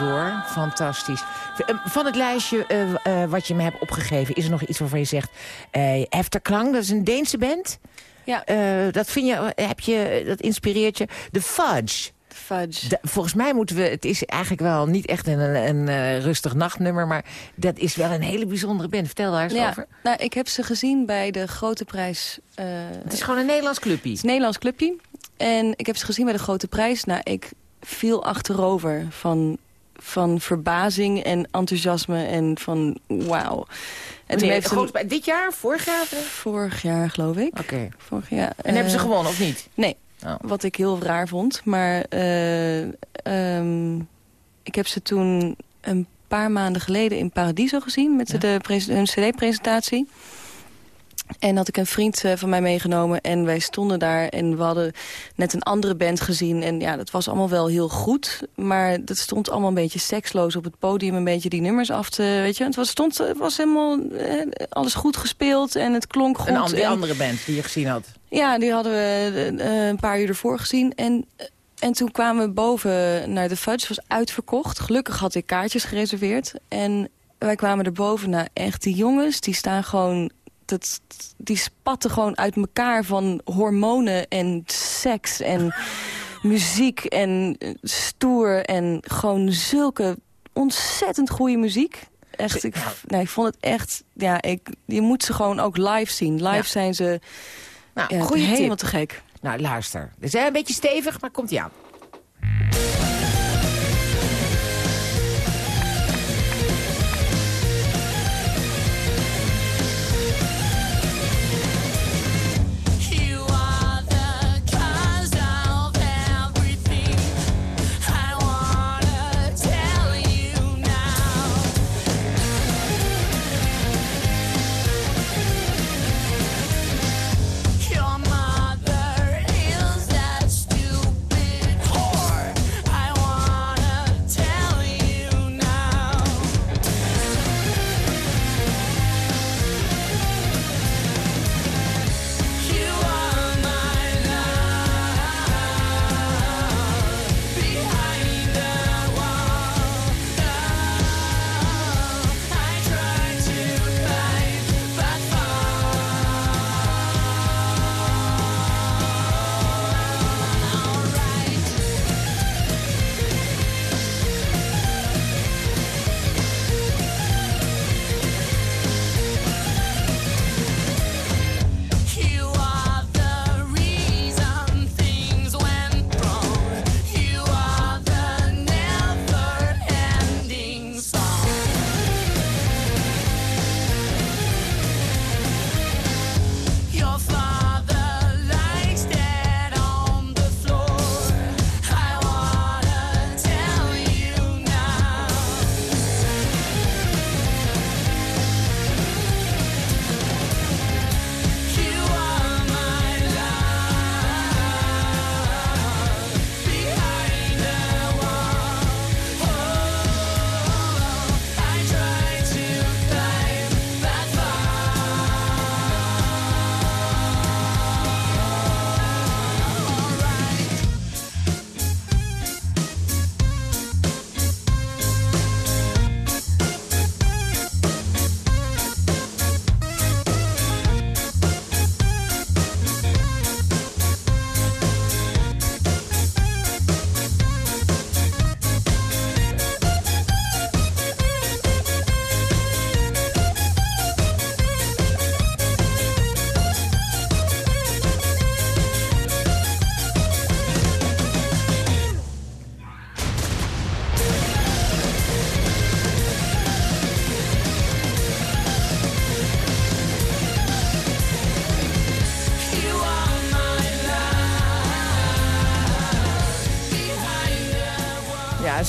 Door. Fantastisch. Eh, Van het lijstje eh, eh, wat je me hebt opgegeven... is er nog iets waarvan je zegt... eh Efterklang, dat is een Deense band. Ja. Dat, vind je, heb je, dat inspireert je. De Fudge. Fudge. Volgens mij moeten we... Het is eigenlijk wel niet echt een, een, eh, rustig nachtnummer... maar dat is wel een hele bijzondere band. Vertel daar eens ja, over. nou, ik heb ze gezien bij de Grote Prijs. Het is gewoon een Nederlands clubje. Het is een Nederlands clubje. En ik heb ze gezien bij de Grote Prijs. Nou, ik viel achterover van, van verbazing en enthousiasme en van wauw. En toen heeft bij- dit jaar? Vorig jaar? Oké. vorig jaar, geloof ik. Vorig jaar. En hebben ze eh, gewonnen, of niet? Nee, Oh. wat ik heel raar vond. Maar eh, ehm, ik heb ze toen een paar maanden geleden in Paradiso gezien... met Ja. de hun cd-presentatie. En had ik een vriend eh, van mij meegenomen en wij stonden daar... en we hadden net een andere band gezien. En ja, dat was allemaal wel heel goed. Maar dat stond allemaal een beetje seksloos op het podium... een beetje die nummers af te... Weet je, het was, stond, het was helemaal eh, alles goed gespeeld en het klonk goed. Een die en- andere band die je gezien had. ja, die hadden we eh, een paar uur ervoor gezien. En, en toen kwamen we boven naar de Fudge. Het was uitverkocht. Gelukkig had ik kaartjes gereserveerd. En wij kwamen erboven. Nou, echt, die jongens, die staan gewoon... Dat, die spatten gewoon uit elkaar van hormonen en seks en muziek en eh, stoer. En gewoon zulke ontzettend goede muziek. Echt, ik, nou, ik vond het echt... Ja, ik, je moet ze gewoon ook live zien. Live Ja. zijn ze Nou, ja, goede helemaal tip. te gek. Nou, luister. Het is een beetje stevig, maar komt aan.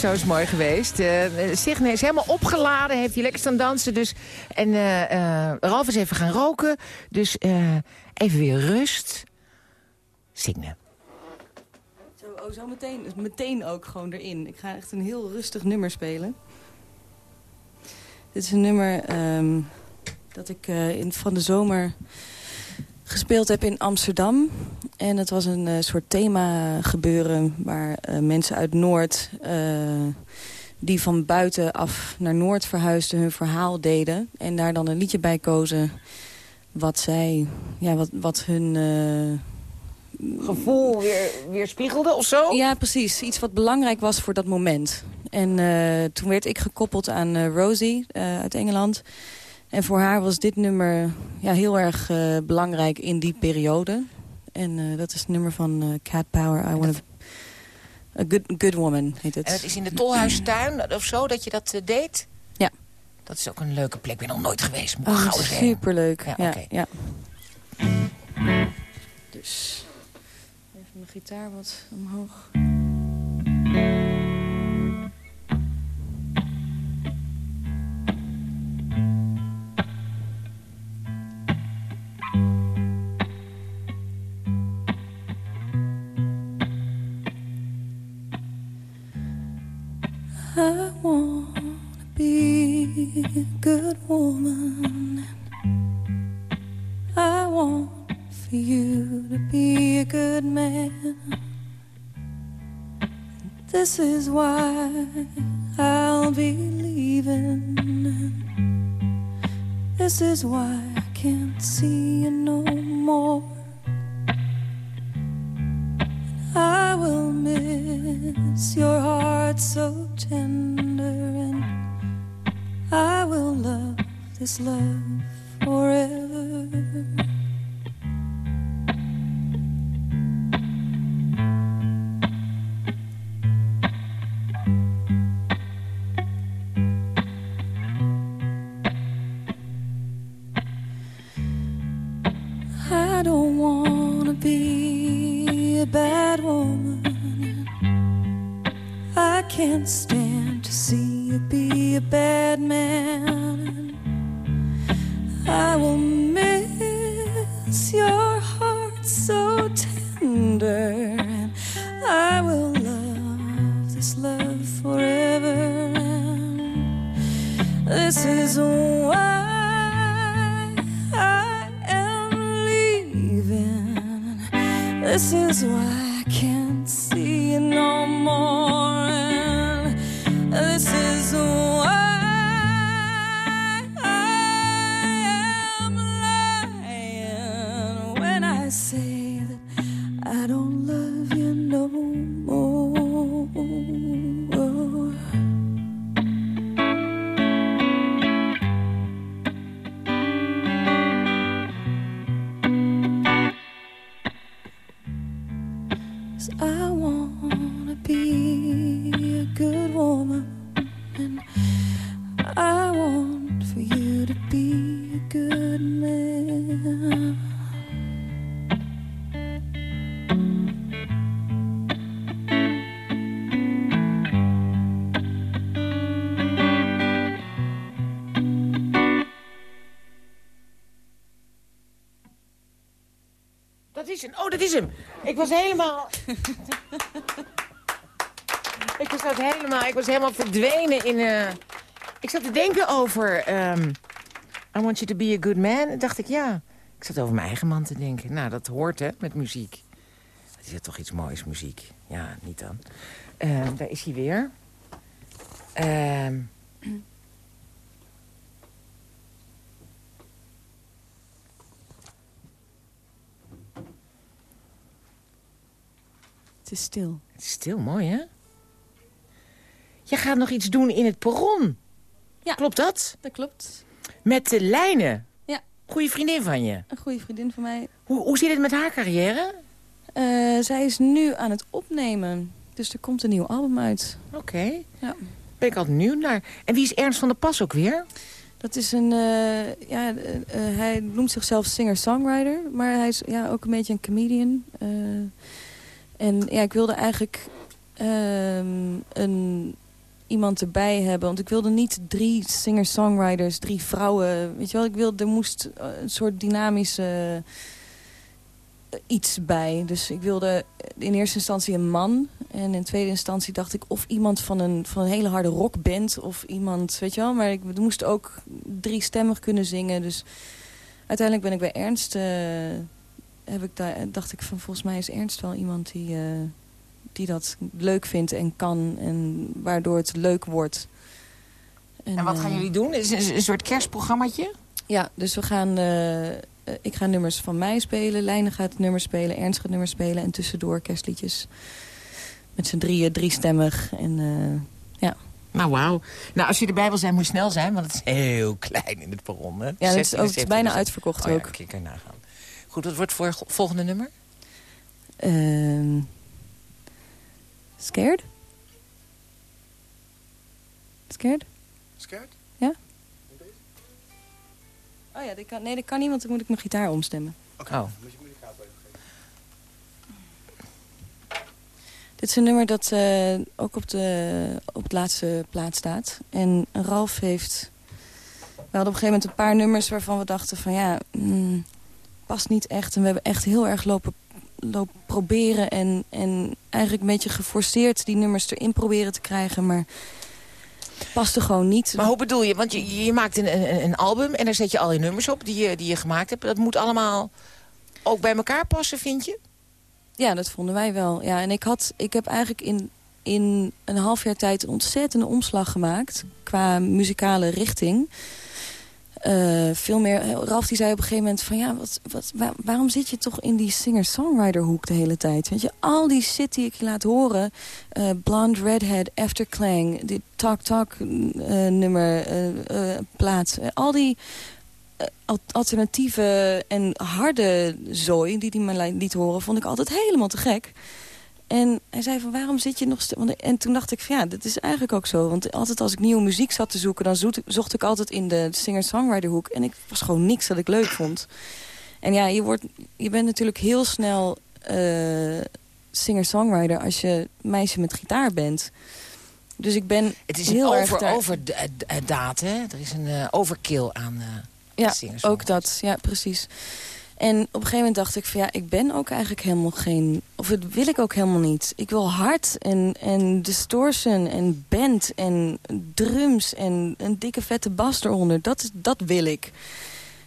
Zo is mooi geweest. Eh Signe is helemaal opgeladen, heeft hij lekker staan dansen. Dus, en eh, Ralf is even gaan roken. Dus even weer rust. Signe. Zo, oh, zo meteen, dus meteen ook gewoon erin. Ik ga echt een heel rustig nummer spelen. Dit is een nummer ehm, dat ik in, van de zomer gespeeld heb in Amsterdam. En het was een eh, soort thema gebeuren waar eh, mensen uit Noord... eh, die van buiten af naar Noord verhuisden hun verhaal deden. En daar dan een liedje bij kozen wat zij... Ja, wat, wat hun... Gevoel weer, weer spiegelde of zo? ja, precies. Iets wat belangrijk was voor dat moment. En toen werd ik gekoppeld aan Rosie uit Engeland. En voor haar was dit nummer ja, heel erg eh, belangrijk in die periode. En eh, dat is het nummer van eh, Cat Power. I want a good, good Woman heet het. En het is in de Tolhuistuin of zo dat je dat deed? Ja. Dat is ook een leuke plek. Ik ben nog nooit geweest. Moet Oh, superleuk. Ja, Ja, oké. ja. Dus even mijn gitaar wat omhoog. I'll be leaving. This is why I can't see This is why I can't helemaal... ik was helemaal... Ik was helemaal verdwenen in... eh Ik zat te denken over... ehm, I want you to be a good man. En dacht ik, ja... Ik zat over mijn eigen man te denken. Nou, dat hoort, hè, met muziek. Dat is toch iets moois, muziek. Ja, niet dan. Ehm, daar is hij weer. Ehm is stil. het is stil mooi, hè? Je gaat nog iets doen in het perron. Ja. Klopt dat? Dat klopt. Met de lijnen. Ja. Goeie vriendin van je. Een goede vriendin van mij. Hoe, hoe zit het met haar carrière? Eh, zij is nu aan het opnemen. Dus er komt een nieuw album uit. Oké. Ja. Ben ik altijd nieuw naar. En wie is Ernst van der Pas ook weer? Dat is een... eh, ja, eh, hij noemt zichzelf singer-songwriter. Maar hij is ja, ook een beetje een comedian. En ja, ik wilde eigenlijk ehm, een iemand erbij hebben. Want ik wilde niet drie singer-songwriters, drie vrouwen. Weet je wel, ik wilde, er moest eh, een soort dynamische eh, iets bij. Dus ik wilde in eerste instantie een man. En in tweede instantie dacht ik of iemand van een, van een hele harde rockband. Of iemand, weet je wel. Maar ik moest ook drie stemmig kunnen zingen. Dus uiteindelijk ben ik bij Ernst... eh, heb ik daar, dacht ik van volgens mij is Ernst wel iemand die, eh, die dat leuk vindt en kan. En waardoor het leuk wordt. En wat gaan eh, jullie doen? Is het een, soort kerstprogrammaatje? Ja, dus we gaan... eh, ik ga nummers van mij spelen. Lijne gaat nummers spelen. Ernst gaat nummers spelen. En tussendoor kerstliedjes. Met z'n drieën, driestemmig. En ja. Nou, wauw. Nou, als je erbij wil zijn, moet je snel zijn, want het is heel klein in het perron. Hè? Ja, het is, 16, ook, het is 17, bijna uitverkocht Oh ja, ook. kijk er nagaan. Goed, wat wordt voor het volgende nummer? Ehm, scared? Scared? Scared? Ja? Oh ja, dit kan, nee, dat kan niet, want dan moet ik mijn gitaar omstemmen. Oh. Dit is een nummer dat eh, ook op de, op de laatste plaats staat. En Ralf heeft... We hadden op een gegeven moment een paar nummers waarvan we dachten van ja, mm, past niet echt. En we hebben echt heel erg lopen, lopen proberen en, en eigenlijk een beetje geforceerd die nummers erin proberen te krijgen. Maar het paste gewoon niet. Maar hoe bedoel je? Want je, je maakt een, een, een album en daar zet je al je nummers op die je, die je gemaakt hebt. Dat moet allemaal ook bij elkaar passen, vind je? Ja, dat vonden wij wel. Ja, en ik, had, ik heb eigenlijk in, in een half jaar tijd een ontzettende omslag gemaakt... qua muzikale richting. Eh, veel meer... Ralf die zei op een gegeven moment van... ja, wat, wat, waar- waarom zit je toch in die singer-songwriter hoek de hele tijd? Weet je, al die shit die ik je laat horen... eh, Blonde Redhead, Afterclang, die Talk Talk eh, nummer, eh, eh, plaat... eh, al die eh, al- alternatieve en harde zooi die hij me li- liet horen... vond ik altijd helemaal te gek. En hij zei van, waarom zit je nog... Want- En toen dacht ik van, ja, dat is eigenlijk ook zo. Want altijd als ik nieuwe muziek zat te zoeken... dan zoet- zocht ik altijd in de singer-songwriter-hoek. En ik was gewoon niks dat ik leuk vond. En ja, je, wordt, je bent natuurlijk heel snel eh, singer-songwriter... als je meisje met gitaar bent. Dus ik ben Het is heel een over, over d- eh, daad, hè? Er is een eh, overkill aan eh Ja, ook dat. Ja, precies. En op een gegeven moment dacht ik van ja, ik ben ook eigenlijk helemaal geen... Of dat wil ik ook helemaal niet. Ik wil hard en, en distortion en band en drums en een dikke vette bas eronder. Dat, is, dat wil ik.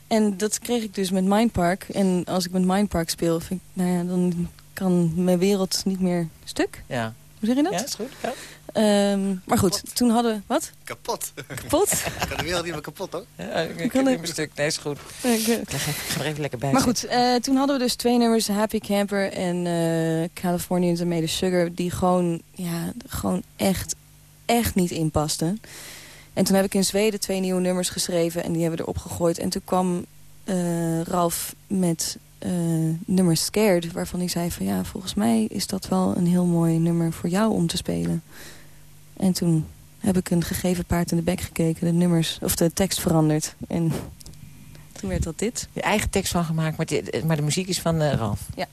En dat kreeg ik dus met Mindpark. En als ik met Mindpark speel, vind ik, nou ja, dan kan mijn wereld niet meer stuk. Ja, Hoe zeg je dat? ja is goed. Ja. Ehm, maar goed, toen hadden we... Wat? Kapot. Kapot? Kan de wereld niet meer kapot, hoor? Ja, ik, ik Kan ik- een stuk. Nee, is goed. Ik, Ik, leg ik ga er even lekker bij Maar goed, eh, toen hadden we dus twee nummers, Happy Camper en eh Californians and Made of Sugar, die gewoon, ja, gewoon echt, echt niet inpasten. En toen heb ik in Zweden twee nieuwe nummers geschreven en die hebben we erop gegooid. En toen kwam eh, Ralf met eh nummer Scared, waarvan hij zei van ja, volgens mij is dat wel een heel mooi nummer voor jou om te spelen. En toen heb ik een gegeven paard in de bek gekeken, de nummers, of de tekst veranderd. En toen werd dat dit. Je eigen tekst van gemaakt, maar, de, maar de muziek is van eh, Ralf. Ja.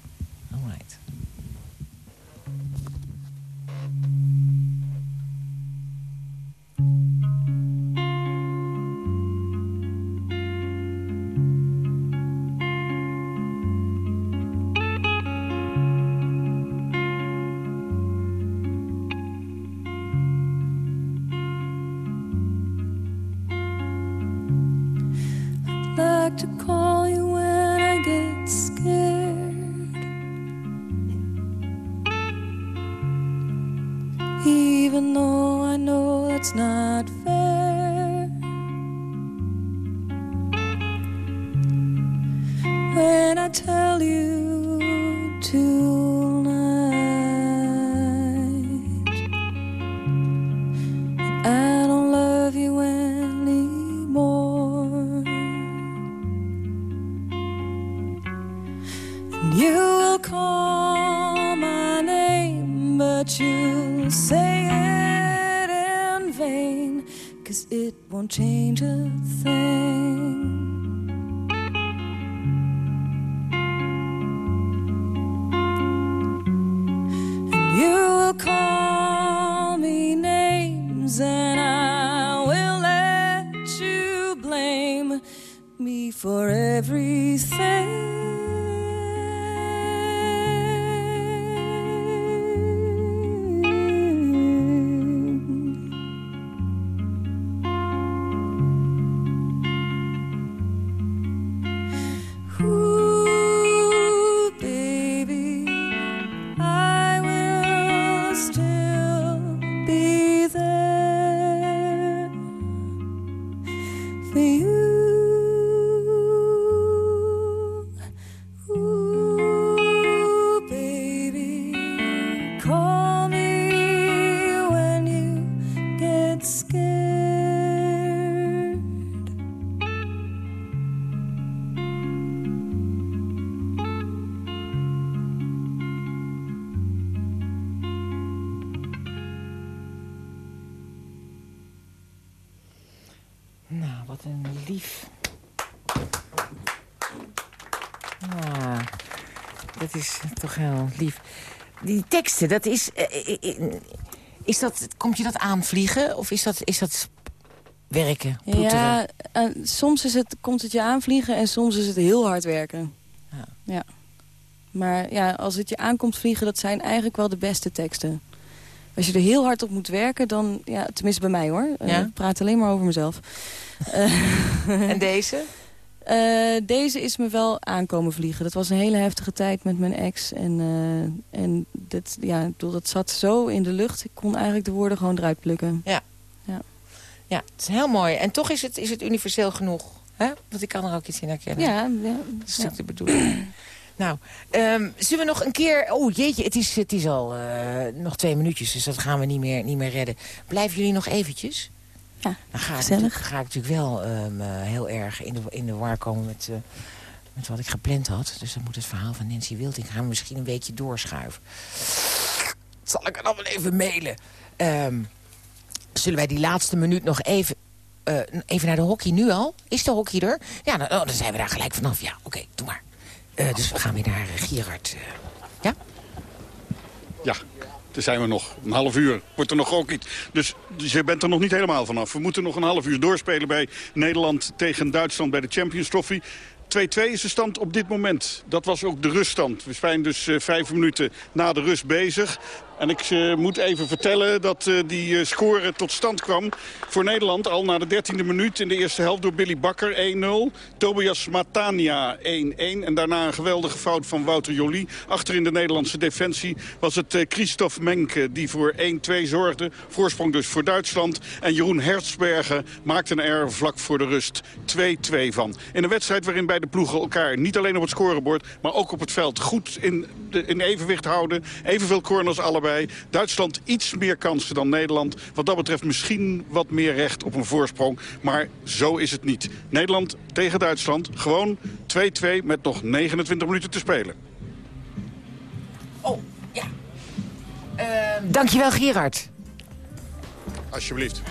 Die teksten, dat is... eh, eh, eh, is dat, komt je dat aanvliegen? Of is dat, is dat werken? Ja, soms is het, komt het je aanvliegen en soms is het heel hard werken. Ja. ja. Maar ja, als het je aankomt vliegen, dat zijn eigenlijk wel de beste teksten. Als je er heel hard op moet werken, dan... Ja, tenminste bij mij hoor. Ja? ik praat alleen maar over mezelf. En deze? Eh, deze is me wel aankomen vliegen. Dat was een hele heftige tijd met mijn ex. En, eh, en dat, ja, dat zat zo in de lucht. Ik kon eigenlijk de woorden gewoon eruit plukken. Ja, het is heel mooi. En toch is het, is het universeel genoeg. Hè? Want ik kan er ook iets in herkennen. Ja, ja, Dat is natuurlijk de bedoeling. nou, ehm, zullen we nog een keer... Oh jeetje, het is, het is al eh, nog twee minuutjes, dus dat gaan we niet meer, niet meer redden. Blijven jullie nog eventjes? Ja, Dan ga ik, gezellig. natuurlijk- ga ik natuurlijk wel ehm, eh, heel erg in de, in de war komen met, eh, met wat ik gepland had. Dus dan moet het verhaal van Nancy Wilding gaan we misschien een beetje doorschuiven. Zal ik het dan wel even mailen? Ehm, zullen wij die laatste minuut nog even... eh, even naar de hockey nu al? Is de hockey er? Ja, dan, oh, dan zijn we daar gelijk vanaf. Ja, oké, doe maar. Eh, dus we gaan weer naar uh, Gerard. eh. ja? Ja, daar zijn we nog. Een half uur wordt er nog ook iets. Dus, dus je bent er nog niet helemaal vanaf. We moeten nog een half uur doorspelen bij Nederland tegen Duitsland bij de Champions Trophy. 2-2 is de stand op dit moment. Dat was ook de ruststand. We zijn dus eh, vijf minuten na de rust bezig. En ik eh, moet even vertellen dat eh, die eh, score tot stand kwam voor Nederland. Al na de 13e minuut in de eerste helft door Billy Bakker 1-0. Tobias Matania 1-1. En daarna een geweldige fout van Wouter Joly. Achter in de Nederlandse defensie was het Christophe Menke die voor 1-2 zorgde. Voorsprong dus voor Duitsland. En Jeroen Hertzberger maakte er vlak voor de rust 2-2 van. In een wedstrijd waarin beide ploegen elkaar niet alleen op het scorebord... maar ook op het veld goed in, de, in evenwicht houden. Evenveel corners allebei. Duitsland iets meer kansen dan Nederland. Wat dat betreft misschien wat meer recht op een voorsprong. Maar zo is het niet. Nederland tegen Duitsland. Gewoon 2-2 met nog 29 minuten te spelen. Oh, ja. Ehm, dankjewel, Gerard. Alsjeblieft.